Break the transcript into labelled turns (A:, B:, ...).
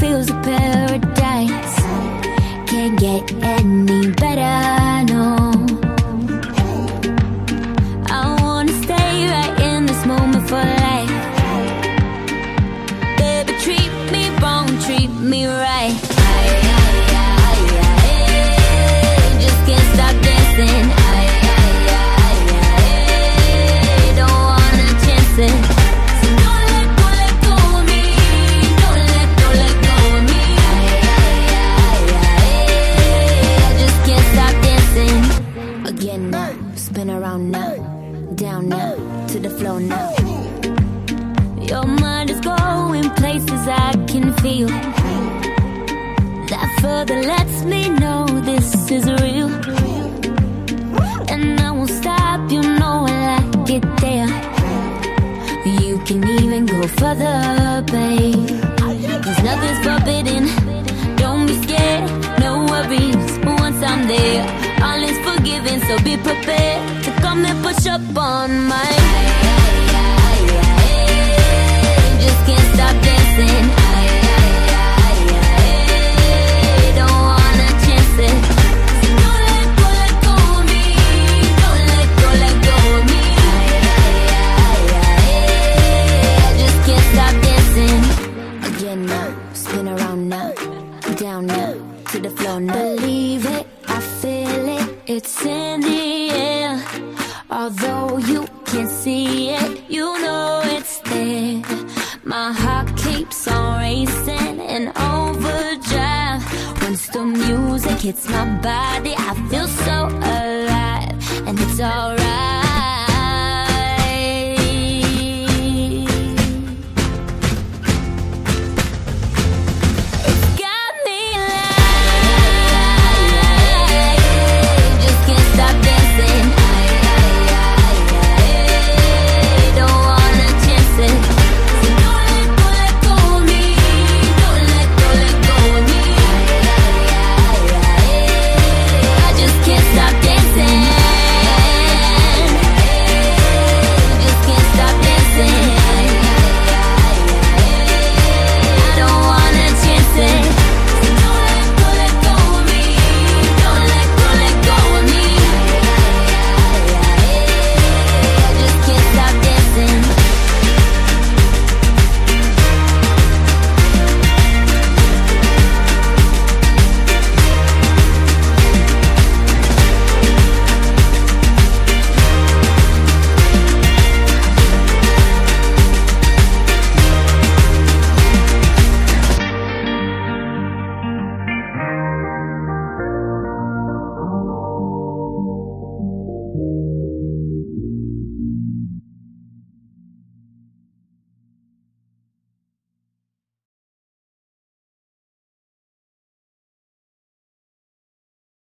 A: feels a paradise. Can't get any better, no. Around now, down now, to the floor now. Your mind is going places I can feel. That further lets me know this is real. And I won't stop, you know I like it there. You can even go further, babe. Cause nothing's forbidden. Don't be scared, no worries. Once I'm there, all is forgiven. So be prepared to come and push up on my. Just can't stop dancing. Don't wanna chance don't let go, let go of me. Don't let go, let go of me. I just can't stop dancing. Again now, spin around now, down now, to the floor now. Believe it, I feel it, it's in the see it, you know it's there. My heart keeps on racing in overdrive. Once the music hits my body, I